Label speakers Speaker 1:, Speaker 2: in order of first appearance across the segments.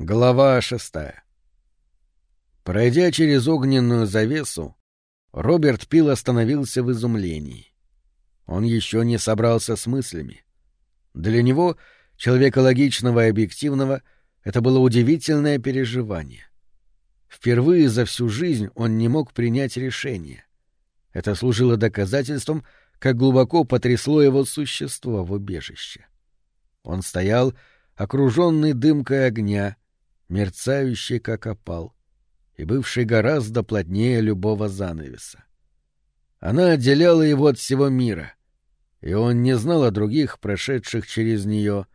Speaker 1: Глава шестая Пройдя через огненную завесу, Роберт Пил остановился в изумлении. Он еще не собрался с мыслями. Для него, человека логичного и объективного, это было удивительное переживание. Впервые за всю жизнь он не мог принять решение. Это служило доказательством, как глубоко потрясло его существо в убежище. Он стоял, окруженный дымкой огня, мерцающий как опал, и бывший гораздо плотнее любого занавеса. Она отделяла его от всего мира, и он не знал о других, прошедших через нее.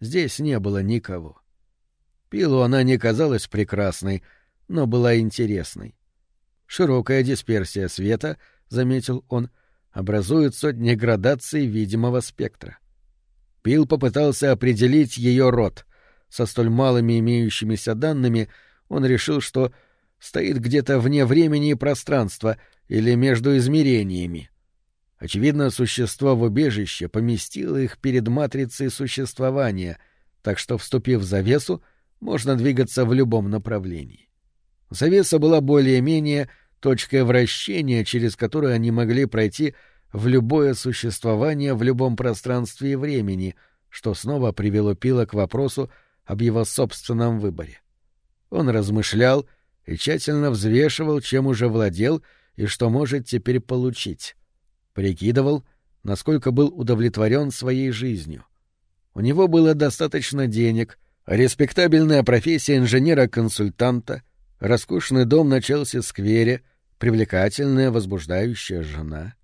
Speaker 1: Здесь не было никого. Пилу она не казалась прекрасной, но была интересной. Широкая дисперсия света, — заметил он, — образует сотни градаций видимого спектра. Пил попытался определить ее род — со столь малыми имеющимися данными, он решил, что стоит где-то вне времени и пространства или между измерениями. Очевидно, существо в убежище поместило их перед матрицей существования, так что, вступив в завесу, можно двигаться в любом направлении. Завеса была более-менее точкой вращения, через которую они могли пройти в любое существование в любом пространстве и времени, что снова привело Пила к вопросу об его собственном выборе. Он размышлял и тщательно взвешивал, чем уже владел и что может теперь получить. Прикидывал, насколько был удовлетворен своей жизнью. У него было достаточно денег, респектабельная профессия инженера-консультанта, роскошный дом на Челси-сквере, привлекательная, возбуждающая жена.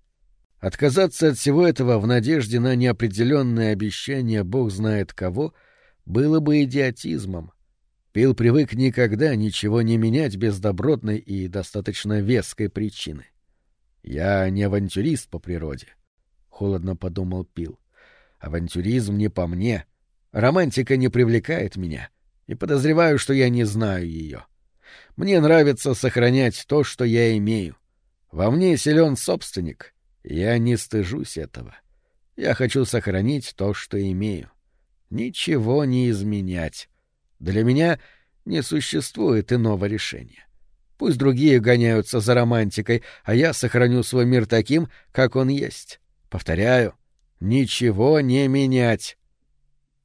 Speaker 1: Отказаться от всего этого в надежде на неопределенное обещание бог знает кого — было бы идиотизмом. Пил привык никогда ничего не менять без добротной и достаточно веской причины. «Я не авантюрист по природе», — холодно подумал Пил. «Авантюризм не по мне. Романтика не привлекает меня, и подозреваю, что я не знаю ее. Мне нравится сохранять то, что я имею. Во мне силен собственник, я не стыжусь этого. Я хочу сохранить то, что имею ничего не изменять. Для меня не существует иного решения. Пусть другие гоняются за романтикой, а я сохраню свой мир таким, как он есть. Повторяю, ничего не менять.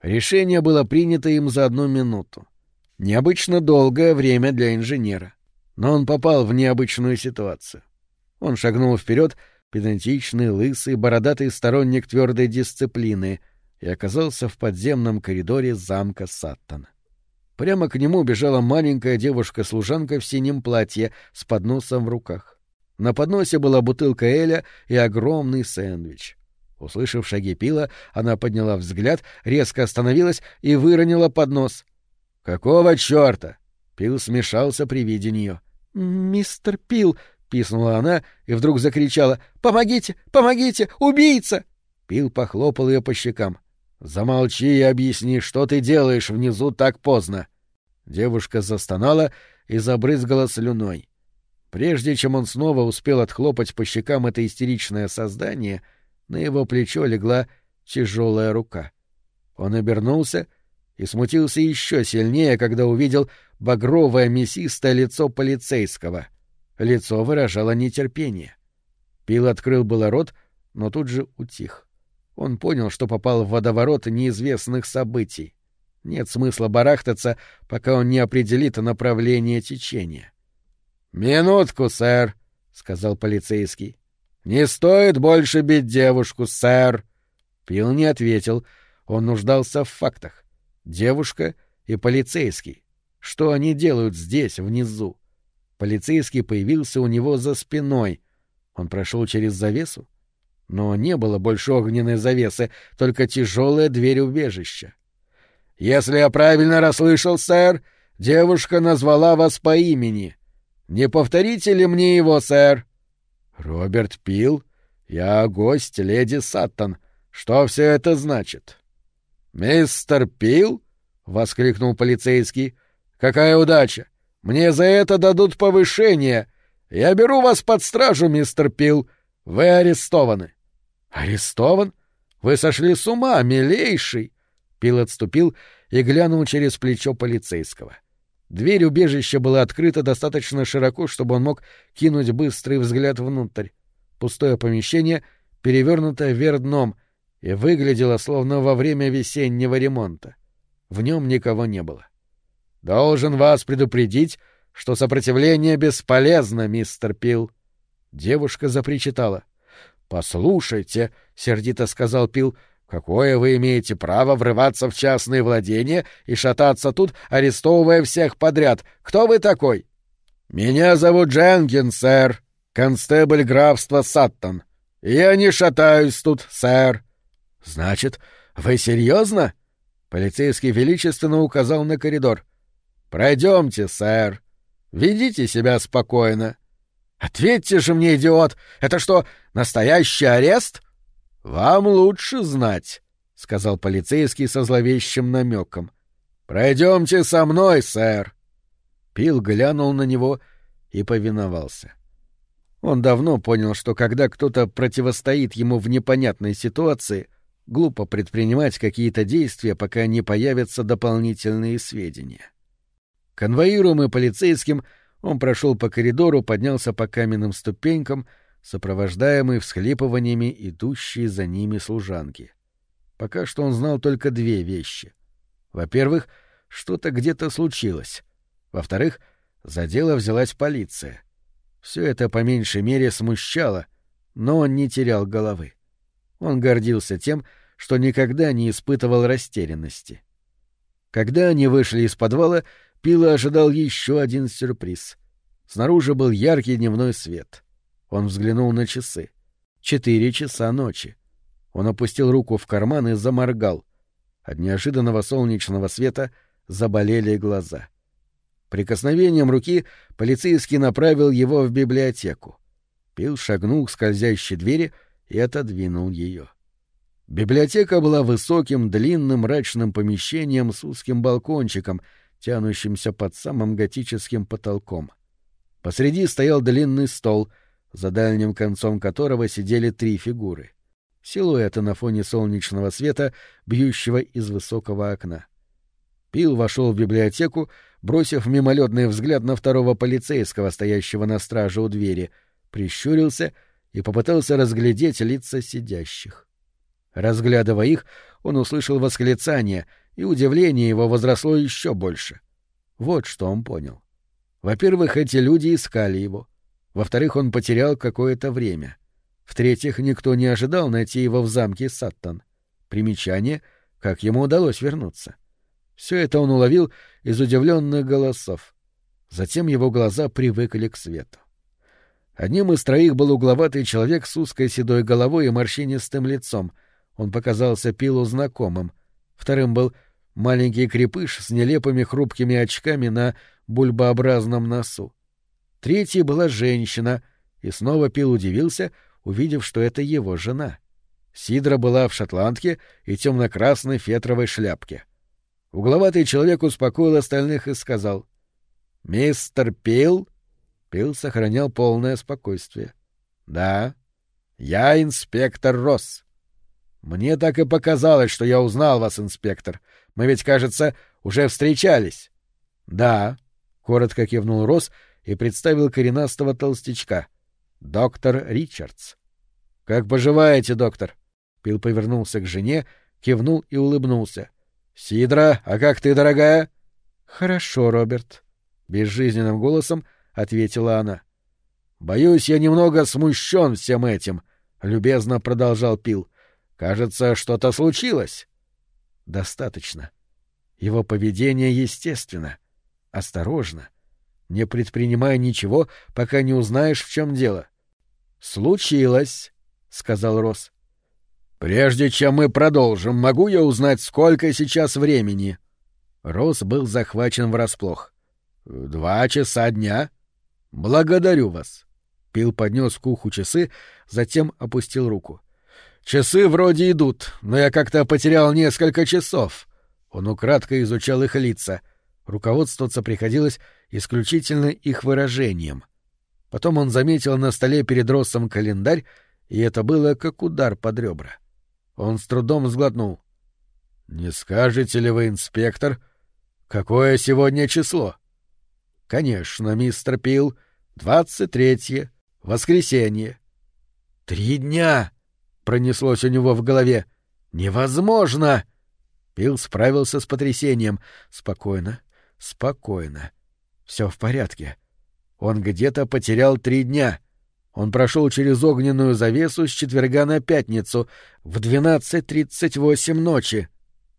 Speaker 1: Решение было принято им за одну минуту. Необычно долгое время для инженера. Но он попал в необычную ситуацию. Он шагнул вперед, педантичный, лысый, бородатый сторонник твердой дисциплины — и оказался в подземном коридоре замка Саттона. Прямо к нему бежала маленькая девушка-служанка в синем платье с подносом в руках. На подносе была бутылка Эля и огромный сэндвич. Услышав шаги Пила, она подняла взгляд, резко остановилась и выронила поднос. «Какого чёрта?» Пил смешался при виде неё. «Мистер Пил!» — писнула она и вдруг закричала. «Помогите! Помогите! Убийца!» Пил похлопал её по щекам. Замолчи и объясни, что ты делаешь внизу так поздно. Девушка застонала и забрызгала слюной. Прежде чем он снова успел отхлопать по щекам это истеричное создание, на его плечо легла тяжелая рука. Он обернулся и смутился еще сильнее, когда увидел багровое мясистое лицо полицейского. Лицо выражало нетерпение. Пил открыл было рот, но тут же утих. Он понял, что попал в водоворот неизвестных событий. Нет смысла барахтаться, пока он не определит направление течения. «Минутку, сэр», — сказал полицейский. «Не стоит больше бить девушку, сэр». Пил не ответил. Он нуждался в фактах. Девушка и полицейский. Что они делают здесь, внизу? Полицейский появился у него за спиной. Он прошел через завесу? Но не было больше огненной завесы, только тяжелая дверь убежища. «Если я правильно расслышал, сэр, девушка назвала вас по имени. Не повторите ли мне его, сэр?» «Роберт Пил. Я гость леди Саттон. Что все это значит?» «Мистер Пил?» — воскликнул полицейский. «Какая удача! Мне за это дадут повышение. Я беру вас под стражу, мистер Пил. Вы арестованы. Арестован? Вы сошли с ума, милейший. Пил отступил и глянул через плечо полицейского. Дверь убежища была открыта достаточно широко, чтобы он мог кинуть быстрый взгляд внутрь. Пустое помещение перевернуто вверх дном и выглядело словно во время весеннего ремонта. В нем никого не было. «Должен вас предупредить, что сопротивление бесполезно, мистер Пил». Девушка запричитала. «Послушайте», — сердито сказал Пил, — «какое вы имеете право врываться в частные владения и шататься тут, арестовывая всех подряд? Кто вы такой?» «Меня зовут Дженкинс, сэр, констебль графства Саттон. Я не шатаюсь тут, сэр». «Значит, вы серьезно?» Полицейский величественно указал на коридор. «Пройдемте, сэр. Ведите себя спокойно. Ответьте же мне, идиот, это что, настоящий арест? Вам лучше знать, сказал полицейский со зловещим намеком. Пройдемте со мной, сэр. Пил глянул на него и повиновался. Он давно понял, что когда кто-то противостоит ему в непонятной ситуации, глупо предпринимать какие-то действия, пока не появятся дополнительные сведения. Конвоируемый полицейским, он прошел по коридору, поднялся по каменным ступенькам, сопровождаемый всхлипываниями идущие за ними служанки. Пока что он знал только две вещи. Во-первых, что-то где-то случилось. Во-вторых, за дело взялась полиция. Все это по меньшей мере смущало, но он не терял головы. Он гордился тем, что никогда не испытывал растерянности. Когда они вышли из подвала, Пила ожидал еще один сюрприз. Снаружи был яркий дневной свет. Он взглянул на часы. Четыре часа ночи. Он опустил руку в карман и заморгал. От неожиданного солнечного света заболели глаза. Прикосновением руки полицейский направил его в библиотеку. Пил шагнул к скользящей двери и отодвинул ее. Библиотека была высоким, длинным, мрачным помещением с узким балкончиком — тянущимся под самым готическим потолком. Посреди стоял длинный стол, за дальним концом которого сидели три фигуры. Силуэты на фоне солнечного света, бьющего из высокого окна. Пил вошел в библиотеку, бросив мимолетный взгляд на второго полицейского, стоящего на страже у двери, прищурился и попытался разглядеть лица сидящих. Разглядывая их, он услышал восклицание — и удивление его возросло еще больше. Вот что он понял. Во-первых, эти люди искали его. Во-вторых, он потерял какое-то время. В-третьих, никто не ожидал найти его в замке Саттон. Примечание, как ему удалось вернуться. Все это он уловил из удивленных голосов. Затем его глаза привыкли к свету. Одним из троих был угловатый человек с узкой седой головой и морщинистым лицом. Он показался Пилу знакомым. Вторым был маленький крепыш с нелепыми хрупкими очками на бульбообразном носу. Третьей была женщина, и снова Пил удивился, увидев, что это его жена. Сидра была в шотландке и темно-красной фетровой шляпке. Угловатый человек успокоил остальных и сказал «Мистер Пил?» Пил сохранял полное спокойствие. «Да, я инспектор Росс». «Мне так и показалось, что я узнал вас, инспектор. Мы ведь, кажется, уже встречались. — Да, — коротко кивнул Росс и представил коренастого толстячка. — Доктор Ричардс. — Как поживаете, доктор? Пил повернулся к жене, кивнул и улыбнулся. — Сидра, а как ты, дорогая? — Хорошо, Роберт. Безжизненным голосом ответила она. — Боюсь, я немного смущен всем этим, — любезно продолжал Пил. — Кажется, что-то случилось достаточно. Его поведение естественно, осторожно, не предпринимая ничего, пока не узнаешь, в чем дело. «Случилось», — сказал Росс. «Прежде чем мы продолжим, могу я узнать, сколько сейчас времени?» Росс был захвачен врасплох. «Два часа дня?» «Благодарю вас». Пил поднес к уху часы, затем опустил руку. Часы вроде идут, но я как-то потерял несколько часов. Он украдкой изучал их лица. Руководствоваться приходилось исключительно их выражением. Потом он заметил на столе перед Россом календарь, и это было как удар под ребра. Он с трудом сглотнул. Не скажете ли вы, инспектор, какое сегодня число? Конечно, мистер Пил, двадцать третье, воскресенье. Три дня! Пронеслось у него в голове. Невозможно! Пил справился с потрясением. Спокойно, спокойно. Все в порядке. Он где-то потерял три дня. Он прошел через огненную завесу с четверга на пятницу в 12.38 ночи.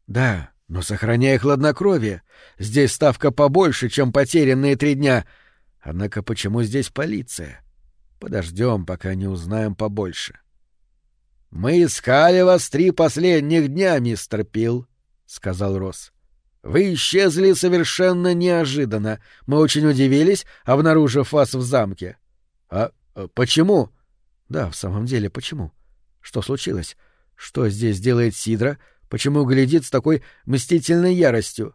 Speaker 1: Да, но сохраняя хладнокровие. Здесь ставка побольше, чем потерянные три дня. Однако почему здесь полиция? Подождем, пока не узнаем побольше. Мы искали вас три последних дня, мистер Пил, сказал Росс. Вы исчезли совершенно неожиданно. Мы очень удивились, обнаружив вас в замке. А э, почему? Да, в самом деле, почему? Что случилось? Что здесь делает Сидра? Почему глядит с такой мстительной яростью?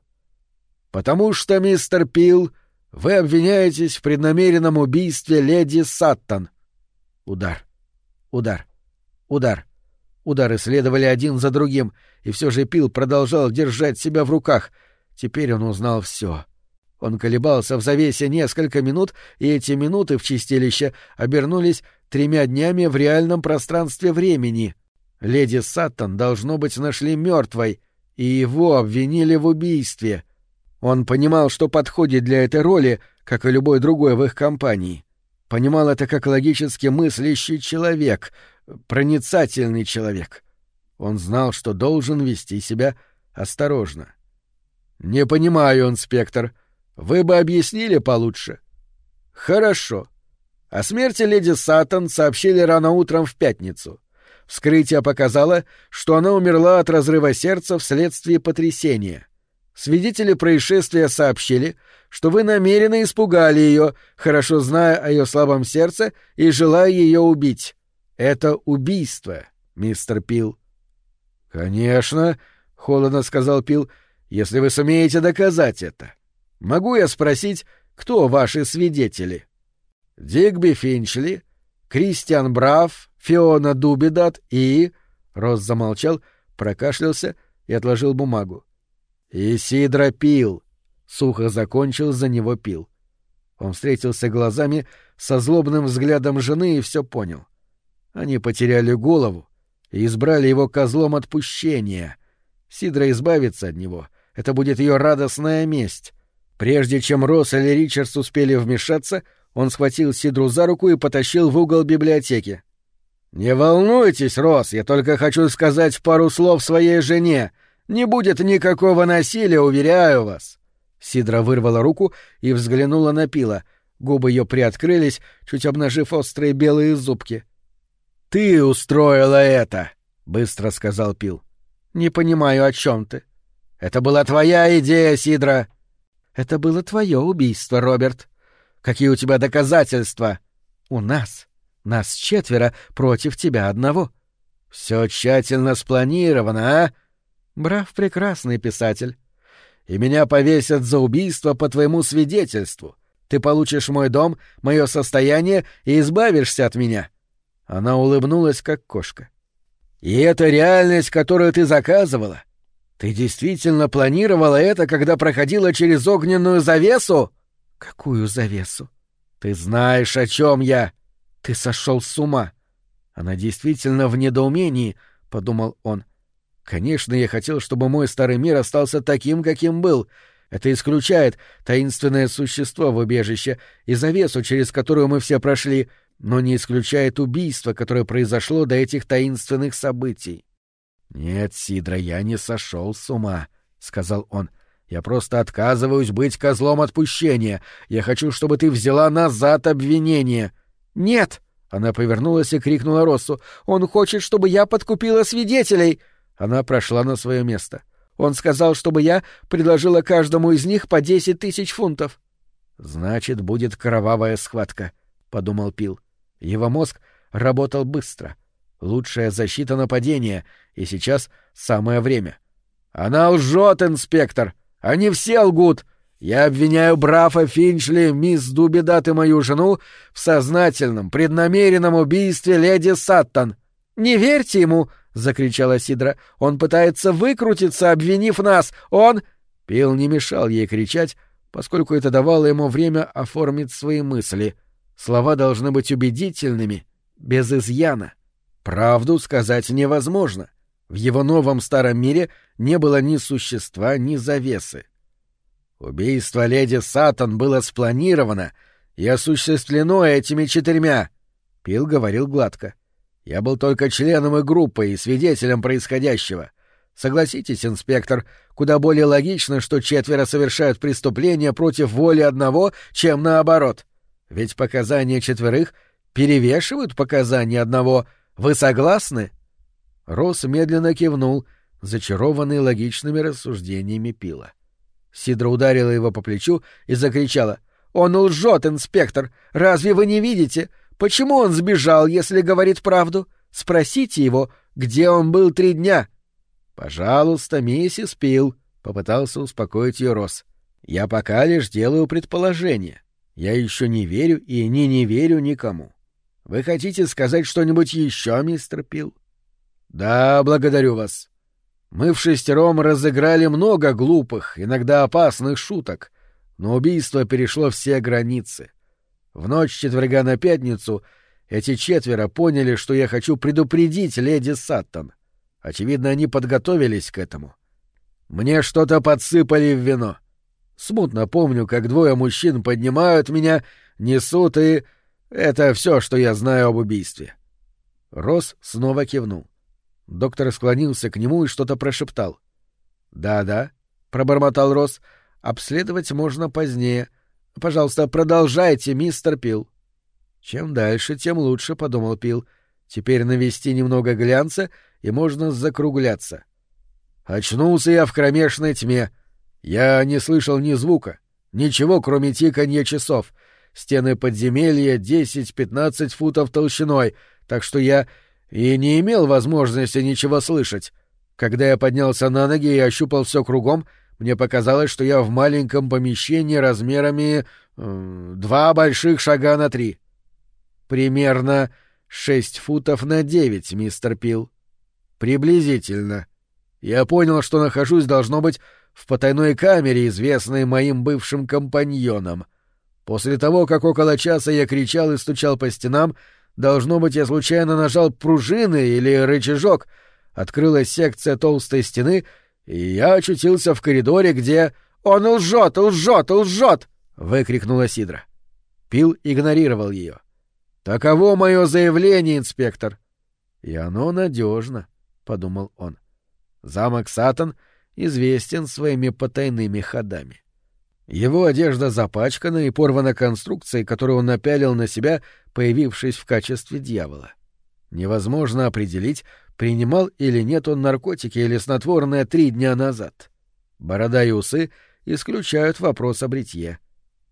Speaker 1: Потому что, мистер Пил, вы обвиняетесь в преднамеренном убийстве леди Саттон. Удар. Удар. Удар. Удары следовали один за другим, и все же Пил продолжал держать себя в руках. Теперь он узнал все. Он колебался в завесе несколько минут, и эти минуты в чистилище обернулись тремя днями в реальном пространстве времени. Леди Саттон, должно быть, нашли мертвой, и его обвинили в убийстве. Он понимал, что подходит для этой роли, как и любой другой в их компании. Понимал это как логически мыслящий человек — проницательный человек. Он знал, что должен вести себя осторожно. «Не понимаю, инспектор. Вы бы объяснили получше?» «Хорошо. О смерти леди Саттон сообщили рано утром в пятницу. Вскрытие показало, что она умерла от разрыва сердца вследствие потрясения. Свидетели происшествия сообщили, что вы намеренно испугали ее, хорошо зная о ее слабом сердце и желая ее убить. Это убийство, мистер Пил. Конечно, холодно сказал Пил, если вы сумеете доказать это. Могу я спросить, кто ваши свидетели? Дигби Финчли, Кристиан Брав, Фиона Дубидат и... Рос замолчал, прокашлялся и отложил бумагу. «Исидра Пил!» — сухо закончил за него Пил. Он встретился глазами со злобным взглядом жены и все понял. Они потеряли голову и избрали его козлом отпущения. Сидра избавится от него. Это будет ее радостная месть. Прежде чем Росс или Ричардс успели вмешаться, он схватил Сидру за руку и потащил в угол библиотеки. «Не волнуйтесь, Росс, я только хочу сказать пару слов своей жене. Не будет никакого насилия, уверяю вас». Сидра вырвала руку и взглянула на Пила. Губы ее приоткрылись, чуть обнажив острые белые зубки. «Ты устроила это!» — быстро сказал Пил. «Не понимаю, о чем ты. Это была твоя идея, Сидра!» «Это было твое убийство, Роберт. Какие у тебя доказательства?» «У нас. Нас четверо против тебя одного». «Все тщательно спланировано, а?» «Брав прекрасный писатель. И меня повесят за убийство по твоему свидетельству. Ты получишь мой дом, мое состояние и избавишься от меня. Она улыбнулась, как кошка. «И это реальность, которую ты заказывала? Ты действительно планировала это, когда проходила через огненную завесу?» «Какую завесу?» «Ты знаешь, о чем я!» «Ты сошел с ума!» «Она действительно в недоумении», — подумал он. «Конечно, я хотел, чтобы мой старый мир остался таким, каким был. Это исключает таинственное существо в убежище и завесу, через которую мы все прошли, но не исключает убийство, которое произошло до этих таинственных событий. «Нет, Сидра, я не сошел с ума», — сказал он. «Я просто отказываюсь быть козлом отпущения. Я хочу, чтобы ты взяла назад обвинение». «Нет!» — она повернулась и крикнула Россу. «Он хочет, чтобы я подкупила свидетелей!» Она прошла на свое место. Он сказал, чтобы я предложила каждому из них по десять тысяч фунтов. «Значит, будет кровавая схватка», — подумал Пил. Его мозг работал быстро. Лучшая защита нападения, и сейчас самое время. «Она лжет, инспектор! Они все лгут! Я обвиняю Брафа Финчли, мисс Дубидат и мою жену в сознательном, преднамеренном убийстве леди Саттон. Не верьте ему!»
Speaker 2: —— закричала Сидра. «Он пытается выкрутиться, обвинив нас! Он...» Пил не мешал ей кричать, поскольку это давало ему время оформить свои мысли. Слова должны быть убедительными, без изъяна. Правду сказать невозможно. В его новом старом мире не было ни существа, ни завесы. Убийство леди Сатан было спланировано и осуществлено этими четырьмя. Пил говорил гладко. Я был только членом их группы и свидетелем происходящего. Согласитесь, инспектор, куда более логично, что четверо совершают преступление против воли одного, чем наоборот. Ведь показания четверых перевешивают показания одного. Вы согласны? Росс медленно кивнул, зачарованный логичными рассуждениями Пила. Сидра ударила его по плечу и закричала. «Он лжет, инспектор! Разве вы не видите? Почему он сбежал, если говорит правду? Спросите его, где он был три дня?» «Пожалуйста, миссис Пил», — попытался успокоить ее Росс. «Я пока лишь делаю предположение. Я еще не верю и не не верю никому. Вы хотите сказать что-нибудь еще, мистер Пил?» «Да, благодарю вас. Мы в шестером разыграли много глупых, иногда опасных шуток, но убийство перешло все границы. В ночь четверга на пятницу эти четверо поняли, что я хочу предупредить леди Саттон. Очевидно, они подготовились к этому. Мне что-то подсыпали в вино. Смутно помню, как двое мужчин поднимают меня, несут и... Это все, что я знаю об убийстве. Росс снова кивнул. Доктор склонился к нему и что-то прошептал. «Да-да», — пробормотал Росс, — «обследовать можно позднее. Пожалуйста, продолжайте, мистер Пил». «Чем дальше, тем лучше», — подумал Пил. «Теперь навести немного глянца, и можно закругляться». Очнулся я в кромешной тьме. Я не слышал ни звука, ничего, кроме тиканья часов. Стены подземелья 10-15 футов толщиной, так что я и не имел возможности ничего слышать. Когда я поднялся на ноги и ощупал все кругом, мне показалось, что я в маленьком помещении размерами э, два больших шага на три. Примерно шесть футов на девять, мистер Пил. Приблизительно. Я понял, что нахожусь, должно быть, в потайной камере, известной моим бывшим компаньонам. После того, как около часа я кричал и стучал по стенам, Должно быть, я случайно нажал пружины или рычажок. Открылась секция толстой стены, и я очутился в коридоре, где... «Он лжет, лжет, лжет!» — выкрикнула Сидра. Пил игнорировал ее. «Таково мое заявление, инспектор!» «И оно надежно», — подумал он. Замок Сатан известен своими потайными ходами. Его одежда запачкана и порвана конструкцией, которую он напялил на себя, появившись в качестве дьявола. Невозможно определить, принимал или нет он наркотики или снотворное три дня назад. Борода и усы исключают вопрос о бритье.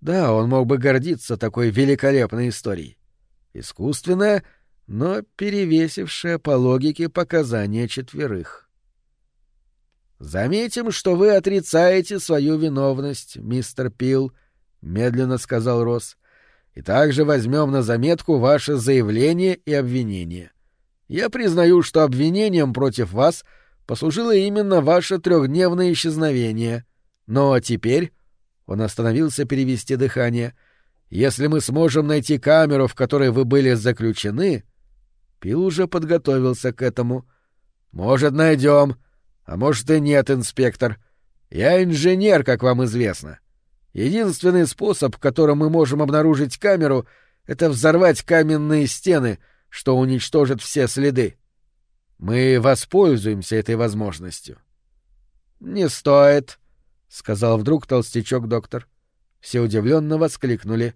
Speaker 2: Да, он мог бы гордиться такой великолепной историей. Искусственная, но перевесившая по логике показания четверых. Заметим, что вы отрицаете свою виновность, мистер Пил, медленно сказал Росс. И также возьмем на заметку ваше заявление и обвинение. Я признаю, что обвинением против вас послужило именно ваше трехдневное исчезновение. Но теперь он остановился перевести дыхание. Если мы сможем найти камеру, в которой вы были заключены, Пил уже подготовился к этому. Может, найдем, а может и нет, инспектор. Я инженер, как вам известно. Единственный способ, которым мы можем обнаружить камеру, это взорвать каменные стены, что уничтожит все следы. Мы воспользуемся этой возможностью. — Не стоит, — сказал вдруг толстячок доктор. Все удивленно воскликнули.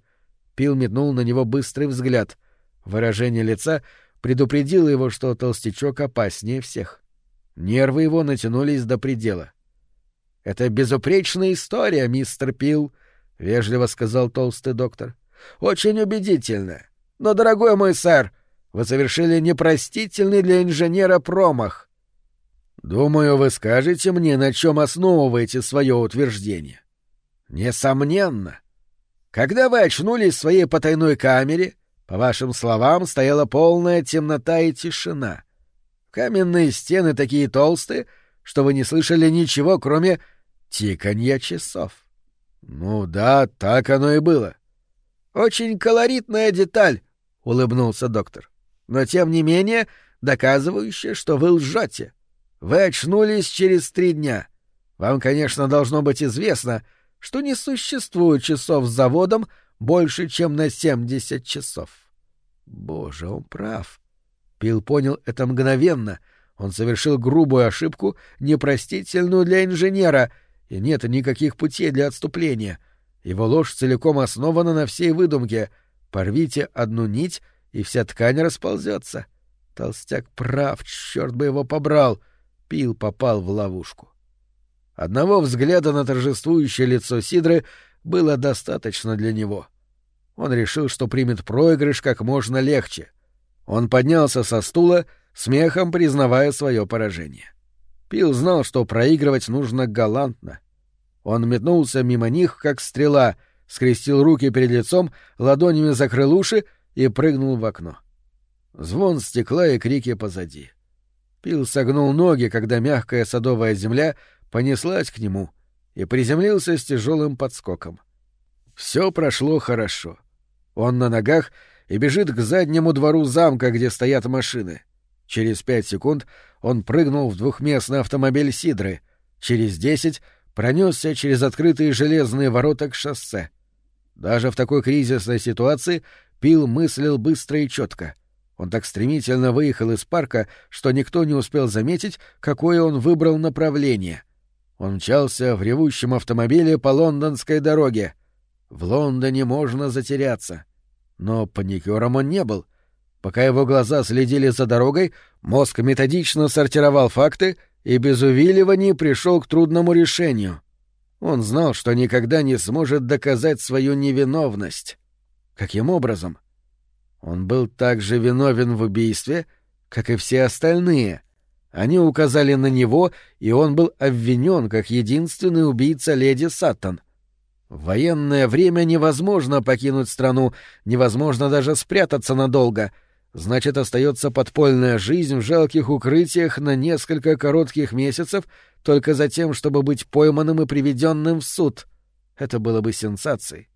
Speaker 2: Пил метнул на него быстрый взгляд. Выражение лица предупредило его, что толстячок опаснее всех. Нервы его натянулись до предела. — Это безупречная история, мистер Пил, — вежливо сказал толстый доктор. — Очень убедительная. Но, дорогой мой сэр, вы совершили непростительный для инженера промах. — Думаю, вы скажете мне, на чем основываете свое утверждение. — Несомненно. Когда вы очнулись в своей потайной камере, по вашим словам, стояла полная темнота и тишина — Каменные стены такие толстые, что вы не слышали ничего, кроме тиканья часов. Ну да, так оно и было. Очень колоритная деталь, улыбнулся доктор. Но тем не менее, доказывающая, что вы лжете. Вы очнулись через три дня. Вам, конечно, должно быть известно, что не существует часов с заводом больше, чем на 70 часов. Боже, он прав. Пил понял это мгновенно. Он совершил грубую ошибку, непростительную для инженера, и нет никаких путей для отступления. Его ложь целиком основана на всей выдумке. Порвите одну нить, и вся ткань расползется. Толстяк прав, черт бы его побрал. Пил попал в ловушку. Одного взгляда на торжествующее лицо Сидры было достаточно для него. Он решил, что примет проигрыш как можно легче. Он поднялся со стула, смехом признавая свое поражение. Пил знал, что проигрывать нужно галантно. Он метнулся мимо них, как стрела, скрестил руки перед лицом, ладонями закрыл уши и прыгнул в окно. Звон стекла и крики позади. Пил согнул ноги, когда мягкая садовая земля понеслась к нему и приземлился с тяжелым подскоком. Все прошло хорошо. Он на ногах и бежит к заднему двору замка, где стоят машины. Через пять секунд он прыгнул в двухместный автомобиль Сидры. Через десять пронесся через открытые железные ворота к шоссе. Даже в такой кризисной ситуации Пил мыслил быстро и четко. Он так стремительно выехал из парка, что никто не успел заметить, какое он выбрал направление. Он мчался в ревущем автомобиле по лондонской дороге. В Лондоне можно затеряться. Но паникером он не был. Пока его глаза следили за дорогой, мозг методично сортировал факты и без увиливаний пришел к трудному решению. Он знал, что никогда не сможет доказать свою невиновность. Каким образом? Он был так же виновен в убийстве, как и все остальные. Они указали на него, и он был обвинен как единственный убийца леди Саттон. В военное время невозможно покинуть страну, невозможно даже спрятаться надолго. Значит, остается подпольная жизнь в жалких укрытиях на несколько коротких месяцев только за тем, чтобы быть пойманным и приведенным в суд. Это было бы сенсацией.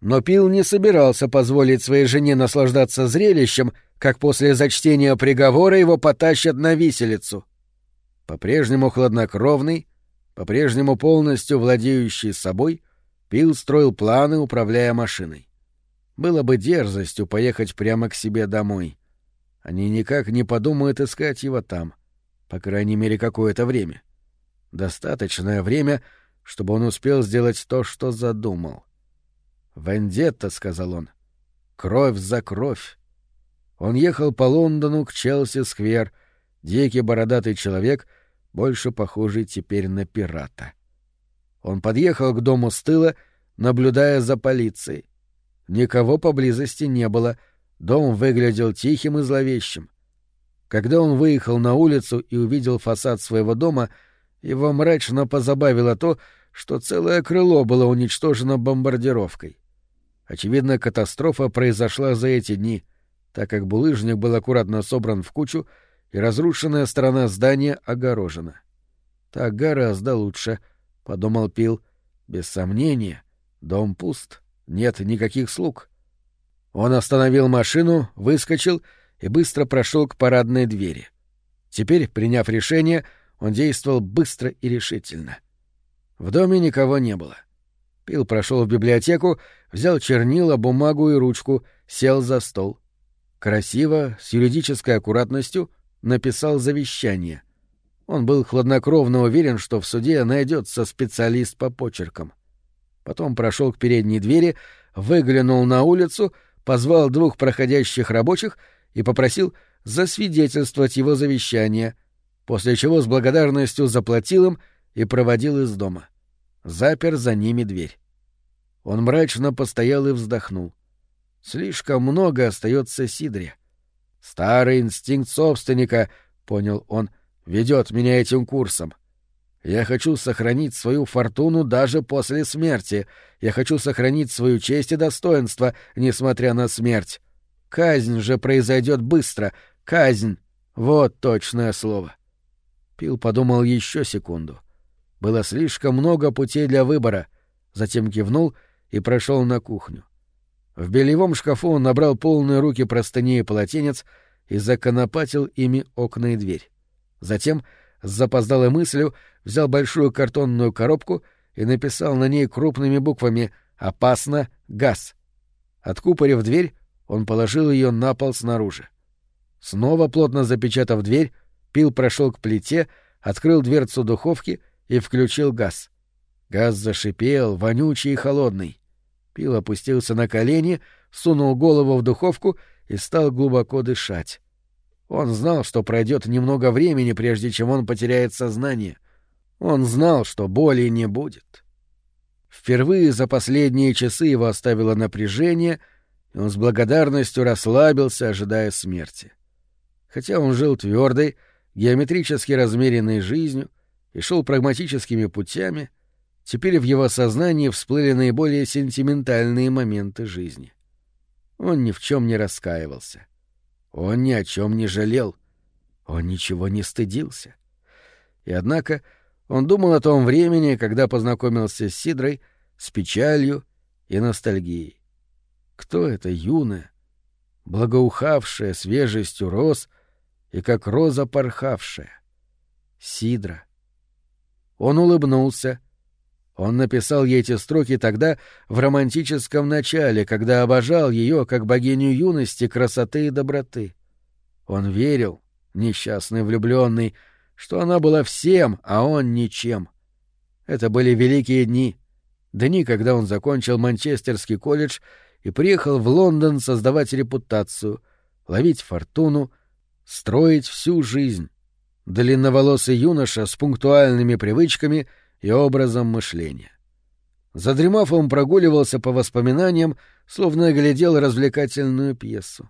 Speaker 2: Но Пил не собирался позволить своей жене наслаждаться зрелищем, как после зачтения приговора его потащат на виселицу. По-прежнему хладнокровный, по-прежнему полностью владеющий собой, Пил строил планы, управляя машиной. Было бы дерзостью поехать прямо к себе домой. Они никак не подумают искать его там, по крайней мере, какое-то время. Достаточное время, чтобы он успел сделать то, что задумал. «Вендетта», — сказал он. «Кровь за кровь». Он ехал по Лондону к Челси-сквер, дикий бородатый человек, больше похожий теперь на пирата. Он подъехал к дому с тыла, наблюдая за полицией. Никого поблизости не было, дом выглядел тихим и зловещим. Когда он выехал на улицу и увидел фасад своего дома, его мрачно позабавило то, что целое крыло было уничтожено бомбардировкой. Очевидно, катастрофа произошла за эти дни, так как булыжник был аккуратно собран в кучу, и разрушенная сторона здания огорожена. Так гораздо лучше, — подумал Пил. Без сомнения, дом пуст, нет никаких слуг. Он остановил машину, выскочил и быстро прошел к парадной двери. Теперь, приняв решение, он действовал быстро и решительно. В доме никого не было. Пил прошел в библиотеку, взял чернила, бумагу и ручку, сел за стол. Красиво, с юридической аккуратностью, написал завещание. Он был хладнокровно уверен, что в суде найдется специалист по почеркам. Потом прошел к передней двери, выглянул на улицу, позвал двух проходящих рабочих и попросил засвидетельствовать его завещание, после чего с благодарностью заплатил им и проводил из дома. — запер за ними дверь. Он мрачно постоял и вздохнул. Слишком много остается Сидре. Старый инстинкт собственника, понял он, ведет меня этим курсом. Я хочу сохранить свою фортуну даже после смерти. Я хочу сохранить свою честь и достоинство, несмотря на смерть. Казнь же произойдет быстро. Казнь. Вот точное слово. Пил подумал еще секунду. Было слишком много путей для выбора, затем кивнул и прошел на кухню. В бельевом шкафу он набрал полные руки простыней и полотенец и законопатил ими окна и дверь. Затем, с запоздалой мыслью, взял большую картонную коробку и написал на ней крупными буквами «Опасно! Газ!». Откупорив дверь, он положил ее на пол снаружи. Снова плотно запечатав дверь, Пил прошел к плите, открыл дверцу духовки и включил газ. Газ зашипел, вонючий и холодный. Пил опустился на колени, сунул голову в духовку и стал глубоко дышать. Он знал, что пройдет немного времени, прежде чем он потеряет сознание. Он знал, что боли не будет. Впервые за последние часы его оставило напряжение, и он с благодарностью расслабился, ожидая смерти. Хотя он жил твердой, геометрически размеренной жизнью и шел прагматическими путями, теперь в его сознании всплыли наиболее сентиментальные моменты жизни. Он ни в чем не раскаивался. Он ни о чем не жалел. Он ничего не стыдился. И однако он думал о том времени, когда познакомился с Сидрой, с печалью и ностальгией. Кто это юная, благоухавшая свежестью роз и как роза порхавшая? Сидра. Он улыбнулся. Он написал ей эти строки тогда, в романтическом начале, когда обожал ее как богиню юности, красоты и доброты. Он верил, несчастный влюбленный, что она была всем, а он ничем. Это были великие дни. Дни, когда он закончил Манчестерский колледж и приехал в Лондон создавать репутацию, ловить фортуну, строить всю жизнь. Длинноволосый юноша с пунктуальными привычками и образом мышления. Задремав, он прогуливался по воспоминаниям, словно глядел развлекательную пьесу.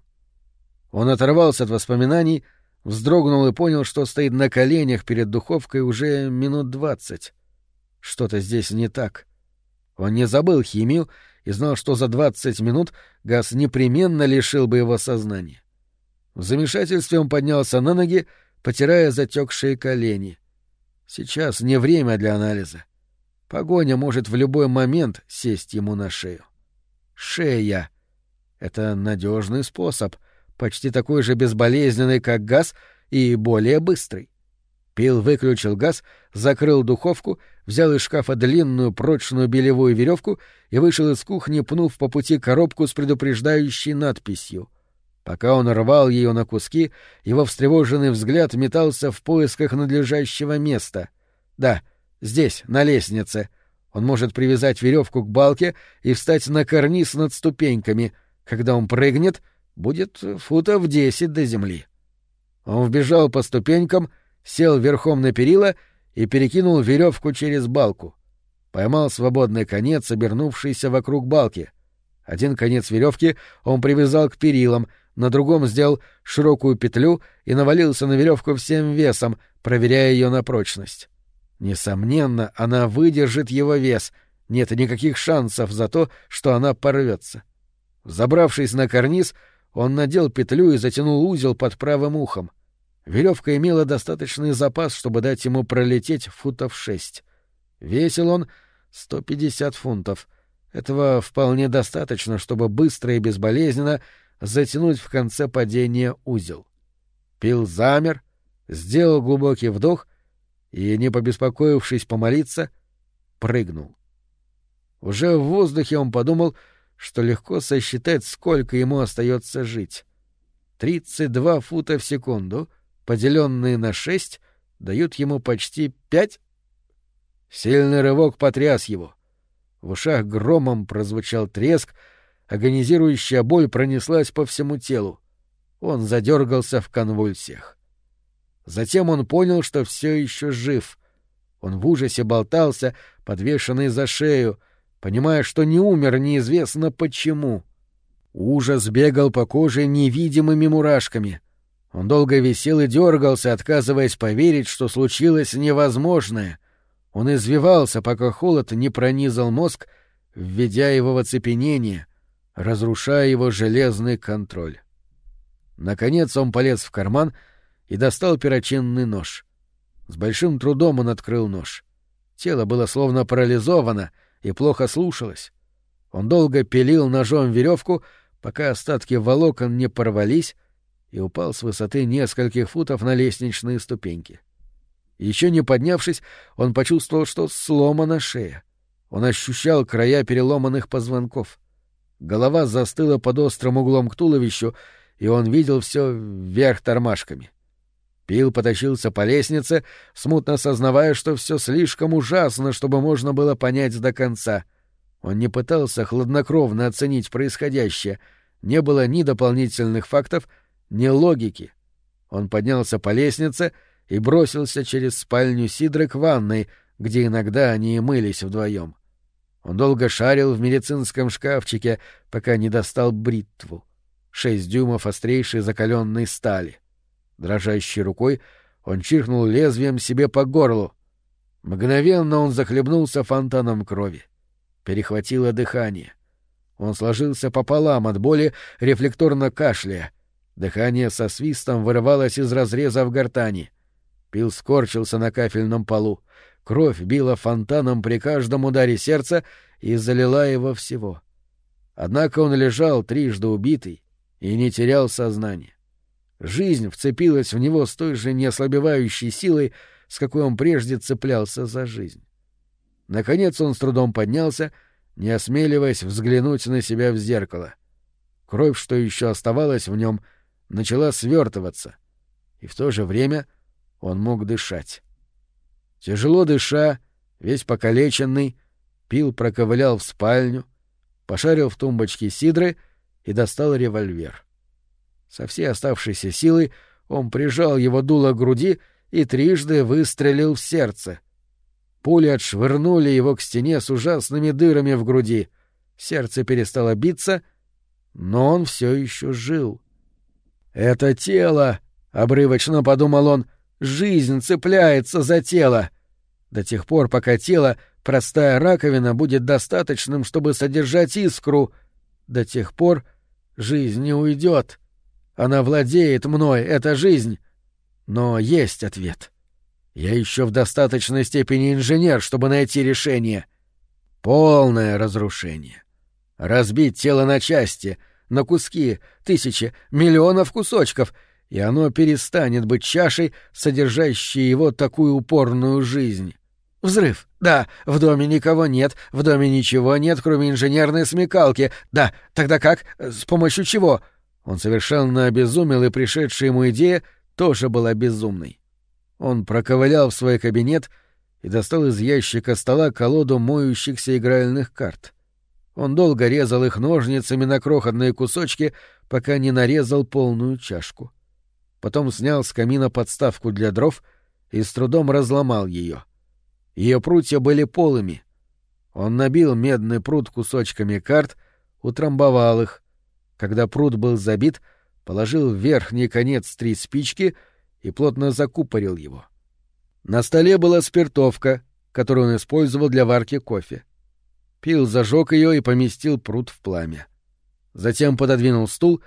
Speaker 2: Он оторвался от воспоминаний, вздрогнул и понял, что стоит на коленях перед духовкой уже минут двадцать. Что-то здесь не так. Он не забыл химию и знал, что за двадцать минут газ непременно лишил бы его сознания. В замешательстве он поднялся на ноги, потирая затекшие колени. Сейчас не время для анализа. Погоня может в любой момент сесть ему на шею. Шея — это надежный способ, почти такой же безболезненный, как газ, и более быстрый. Пил выключил газ, закрыл духовку, взял из шкафа длинную прочную белевую веревку и вышел из кухни, пнув по пути коробку с предупреждающей надписью. Пока он рвал ее на куски, его встревоженный взгляд метался в поисках надлежащего места. Да, здесь, на лестнице. Он может привязать веревку к балке и встать на карниз над ступеньками. Когда он прыгнет, будет футов десять до земли. Он вбежал по ступенькам — сел верхом на перила и перекинул веревку через балку. Поймал свободный конец, обернувшийся вокруг балки. Один конец веревки он привязал к перилам, на другом сделал широкую петлю и навалился на веревку всем весом, проверяя ее на прочность. Несомненно, она выдержит его вес. Нет никаких шансов за то, что она порвется. Забравшись на карниз, он надел петлю и затянул узел под правым ухом. Веревка имела достаточный запас, чтобы дать ему пролететь футов шесть. Весил он 150 фунтов. Этого вполне достаточно, чтобы быстро и безболезненно затянуть в конце падения узел. Пил замер, сделал глубокий вдох и, не побеспокоившись помолиться, прыгнул. Уже в воздухе он подумал, что легко сосчитать, сколько ему остается жить. Тридцать два фута в секунду — поделенные на шесть, дают ему почти пять. Сильный рывок потряс его. В ушах громом прозвучал треск, агонизирующая боль пронеслась по всему телу. Он задергался в конвульсиях. Затем он понял, что все еще жив. Он в ужасе болтался, подвешенный за шею, понимая, что не умер неизвестно почему. Ужас бегал по коже невидимыми мурашками. Он долго висел и дергался, отказываясь поверить, что случилось невозможное. Он извивался, пока холод не пронизал мозг, введя его в оцепенение, разрушая его железный контроль. Наконец он полез в карман и достал перочинный нож. С большим трудом он открыл нож. Тело было словно парализовано и плохо слушалось. Он долго пилил ножом веревку, пока остатки волокон не порвались, и упал с высоты нескольких футов на лестничные ступеньки. Еще не поднявшись, он почувствовал, что сломана шея. Он ощущал края переломанных позвонков. Голова застыла под острым углом к туловищу, и он видел все вверх тормашками. Пил потащился по лестнице, смутно осознавая, что все слишком ужасно, чтобы можно было понять до конца. Он не пытался хладнокровно оценить происходящее, не было ни дополнительных фактов, ни логики. Он поднялся по лестнице и бросился через спальню Сидры к ванной, где иногда они и мылись вдвоем. Он долго шарил в медицинском шкафчике, пока не достал бритву. Шесть дюймов острейшей закаленной стали — Дрожащей рукой он чиркнул лезвием себе по горлу. Мгновенно он захлебнулся фонтаном крови. Перехватило дыхание. Он сложился пополам от боли, рефлекторно кашляя. Дыхание со свистом вырывалось из разреза в гортани. Пил скорчился на кафельном полу. Кровь била фонтаном при каждом ударе сердца и залила его всего. Однако он лежал трижды убитый и не терял сознание. Жизнь вцепилась в него с той же неослабевающей силой, с какой он прежде цеплялся за жизнь. Наконец он с трудом поднялся, не осмеливаясь взглянуть на себя в зеркало. Кровь, что еще оставалась в нем, начала свертываться, и в то же время он мог дышать. Тяжело дыша, весь покалеченный, Пил проковылял в спальню, пошарил в тумбочке сидры и достал револьвер. Со всей оставшейся силой он прижал его дуло к груди и трижды выстрелил в сердце. Пули отшвырнули его к стене с ужасными дырами в груди. Сердце перестало биться, но он все еще жил. «Это тело!» — обрывочно подумал он. «Жизнь цепляется за тело!» До тех пор, пока тело, простая раковина, будет достаточным, чтобы содержать искру, до тех пор жизнь не уйдет. Она владеет мной, это жизнь. Но есть ответ. Я еще в достаточной степени инженер, чтобы найти решение. Полное разрушение. Разбить тело на части, на куски, тысячи, миллионов кусочков, и оно перестанет быть чашей, содержащей его такую упорную жизнь. Взрыв. Да, в доме никого нет, в доме ничего нет, кроме инженерной смекалки. Да, тогда как? С помощью чего? — он совершенно обезумел, и пришедшая ему идея тоже была безумной. Он проковылял в свой кабинет и достал из ящика стола колоду моющихся игральных карт. Он долго резал их ножницами на крохотные кусочки, пока не нарезал полную чашку. Потом снял с камина подставку для дров и с трудом разломал ее. Ее прутья были полыми. Он набил медный пруд кусочками карт, утрамбовал их, когда пруд был забит, положил в верхний конец три спички и плотно закупорил его. На столе была спиртовка, которую он использовал для варки кофе. Пил зажег ее и поместил пруд в пламя. Затем пододвинул стул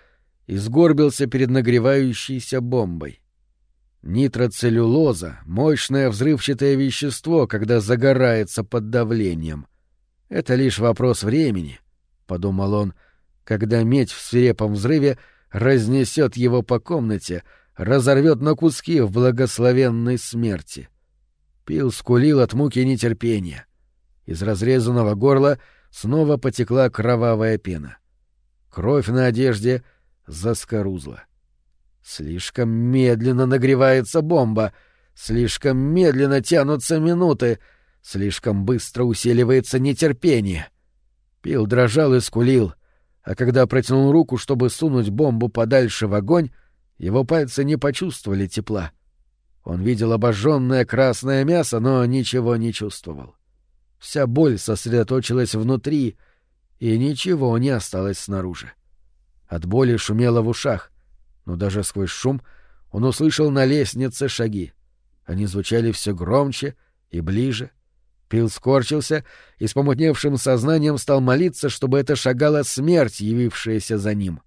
Speaker 2: и сгорбился перед нагревающейся бомбой. Нитроцеллюлоза — мощное взрывчатое вещество, когда загорается под давлением. Это лишь вопрос времени, — подумал он, — когда медь в свирепом взрыве разнесет его по комнате, разорвет на куски в благословенной смерти. Пил скулил от муки нетерпения. Из разрезанного горла снова потекла кровавая пена. Кровь на одежде заскорузла. Слишком медленно нагревается бомба, слишком медленно тянутся минуты, слишком быстро усиливается нетерпение. Пил дрожал и скулил а когда протянул руку, чтобы сунуть бомбу подальше в огонь, его пальцы не почувствовали тепла. Он видел обожженное красное мясо, но ничего не чувствовал. Вся боль сосредоточилась внутри, и ничего не осталось снаружи. От боли шумело в ушах, но даже сквозь шум он услышал на лестнице шаги. Они звучали все громче и ближе — Пил скорчился и с помутневшим сознанием стал молиться, чтобы это шагала смерть, явившаяся за ним.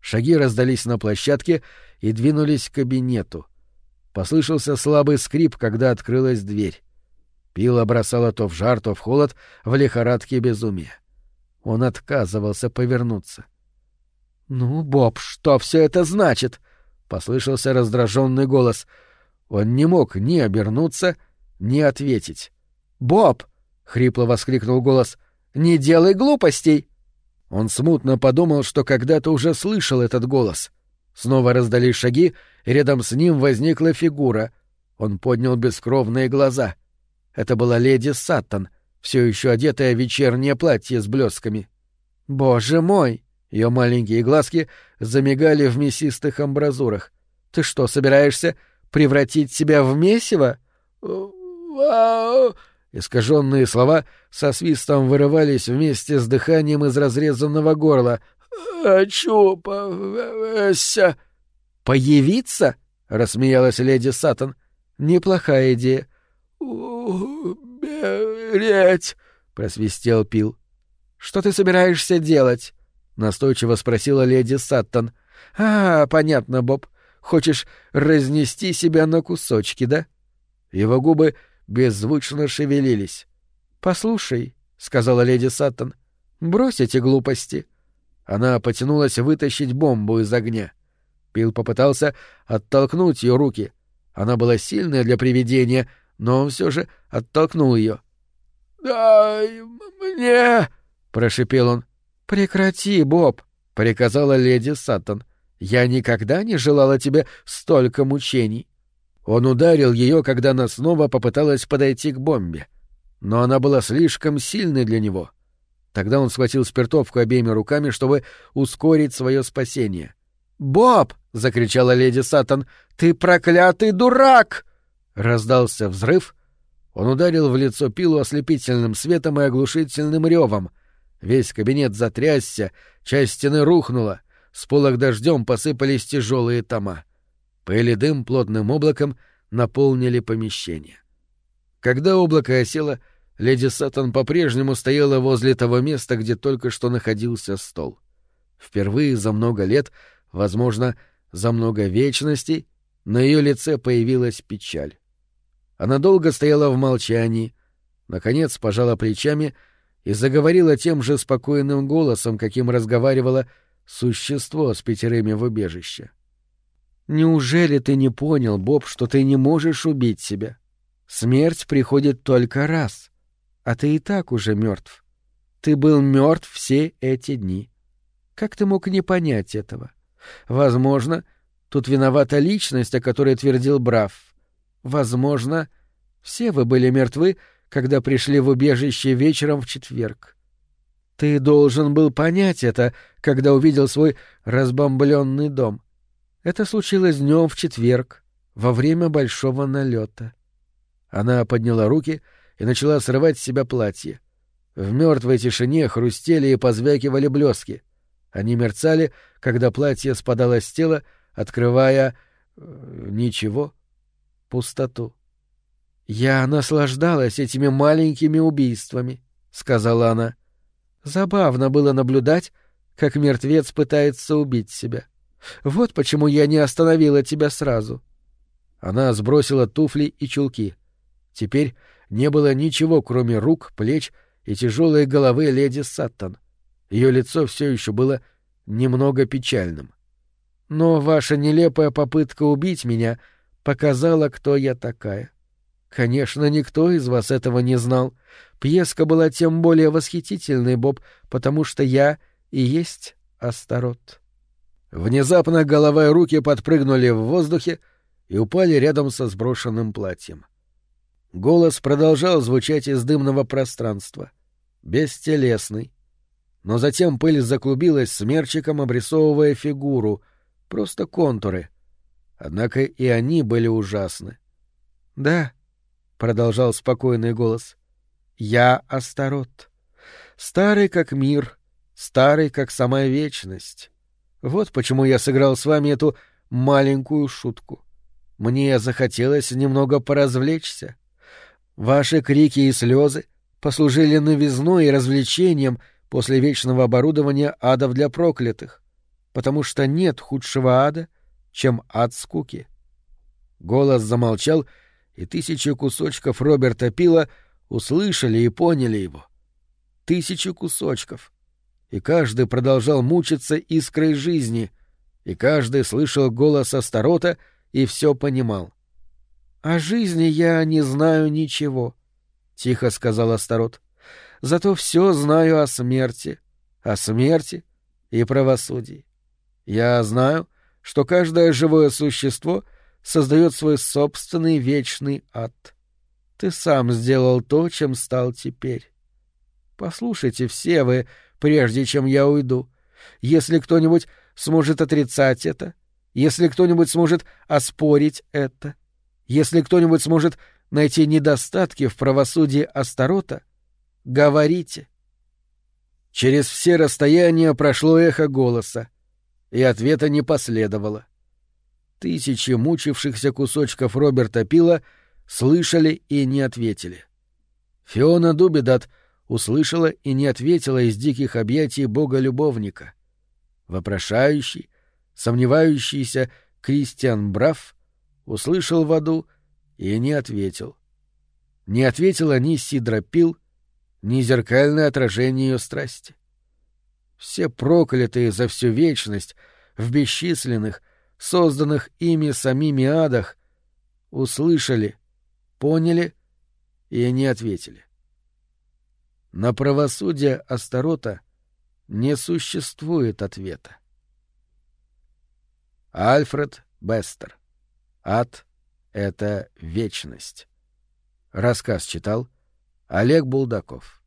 Speaker 2: Шаги раздались на площадке и двинулись к кабинету. Послышался слабый скрип, когда открылась дверь. Пила бросала то в жар, то в холод, в лихорадке безумия. Он отказывался повернуться. «Ну, Боб, что все это значит?» — послышался раздраженный голос. Он не мог ни обернуться, ни ответить. «Боб!» — хрипло воскликнул голос. «Не делай глупостей!» Он смутно подумал, что когда-то уже слышал этот голос. Снова раздались шаги, и рядом с ним возникла фигура. Он поднял бескровные глаза. Это была леди Саттон, все еще одетая в вечернее платье с блесками. «Боже мой!» Ее маленькие глазки замигали в мясистых амбразурах. «Ты что, собираешься превратить себя в месиво?» Искаженные слова со свистом вырывались вместе с дыханием из разрезанного горла. «Хочу повеся...» «Появиться?» — рассмеялась леди Саттон. «Неплохая идея». «Умереть!» — просвистел Пил. «Что ты собираешься делать?» — настойчиво спросила леди Саттон. «А, понятно, Боб. Хочешь разнести себя на кусочки, да?» Его губы беззвучно шевелились. «Послушай», — сказала леди Саттон, — «брось эти глупости». Она потянулась вытащить бомбу из огня. Пил попытался оттолкнуть ее руки. Она была сильная для привидения, но он все же оттолкнул ее. «Дай мне!» — прошипел он. «Прекрати, Боб!» — приказала леди Саттон. «Я никогда не желала тебе столько мучений. Он ударил ее, когда она снова попыталась подойти к бомбе. Но она была слишком сильной для него. Тогда он схватил спиртовку обеими руками, чтобы ускорить свое спасение. «Боб!» — закричала леди Сатан. «Ты проклятый дурак!» Раздался взрыв. Он ударил в лицо пилу ослепительным светом и оглушительным ревом. Весь кабинет затрясся, часть стены рухнула, с полок дождем посыпались тяжелые тома. Пыль и дым плотным облаком наполнили помещение. Когда облако осело, леди Саттон по-прежнему стояла возле того места, где только что находился стол. Впервые за много лет, возможно, за много вечностей, на ее лице появилась печаль. Она долго стояла в молчании, наконец пожала плечами и заговорила тем же спокойным голосом, каким разговаривало существо с пятерыми в убежище. — Неужели ты не понял, Боб, что ты не можешь убить себя? Смерть приходит только раз, а ты и так уже мертв. Ты был мертв все эти дни. Как ты мог не понять этого? Возможно, тут виновата личность, о которой твердил Браф. Возможно, все вы были мертвы, когда пришли в убежище вечером в четверг. Ты должен был понять это, когда увидел свой разбомбленный дом. Это случилось днем в четверг, во время большого налета. Она подняла руки и начала срывать с себя платье. В мертвой тишине хрустели и позвякивали блески. Они мерцали, когда платье спадало с тела, открывая... Э, ничего. Пустоту. «Я наслаждалась этими маленькими убийствами», — сказала она. «Забавно было наблюдать, как мертвец пытается убить себя. Вот почему я не остановила тебя сразу. Она сбросила туфли и чулки. Теперь не было ничего, кроме рук, плеч и тяжелой головы леди Саттон. Ее лицо все еще было немного печальным. Но ваша нелепая попытка убить меня показала, кто я такая. Конечно, никто из вас этого не знал. Пьеска была тем более восхитительной, Боб, потому что я и есть Астарот. Внезапно голова и руки подпрыгнули в воздухе и упали рядом со сброшенным платьем. Голос продолжал звучать из дымного пространства, бестелесный. Но затем пыль заклубилась смерчиком, обрисовывая фигуру, просто контуры. Однако и они были ужасны. «Да», — продолжал спокойный голос, — «я Астарот. Старый как мир, старый как сама вечность. Вот почему я сыграл с вами эту маленькую шутку. Мне захотелось немного поразвлечься. Ваши крики и слезы послужили новизной и развлечением после вечного оборудования адов для проклятых, потому что нет худшего ада, чем ад скуки. Голос замолчал, и тысячи кусочков Роберта Пила услышали и поняли его. Тысячи кусочков. И каждый продолжал мучиться искрой жизни, и каждый слышал голос Астарота и все понимал. — О жизни я не знаю ничего, — тихо сказал Астарот. — Зато все знаю о смерти, о смерти и правосудии. Я знаю, что каждое живое существо создает свой собственный вечный ад. Ты сам сделал то, чем стал теперь. Послушайте все вы, прежде чем я уйду. Если кто-нибудь сможет отрицать это, если кто-нибудь сможет оспорить это, если кто-нибудь сможет найти недостатки в правосудии Астарота, говорите. Через все расстояния прошло эхо голоса, и ответа не последовало. Тысячи мучившихся кусочков Роберта Пила слышали и не ответили. Фиона Дубидат услышала и не ответила из диких объятий бога-любовника. Вопрошающий, сомневающийся Кристиан Брав услышал в аду и не ответил. Не ответила ни Сидра Пил, ни зеркальное отражение ее страсти. Все проклятые за всю вечность, в бесчисленных, созданных ими самими адах, услышали, поняли и не ответили. На правосудие Астарота не существует ответа. Альфред Бестер. Ад — это вечность. Рассказ читал Олег Булдаков.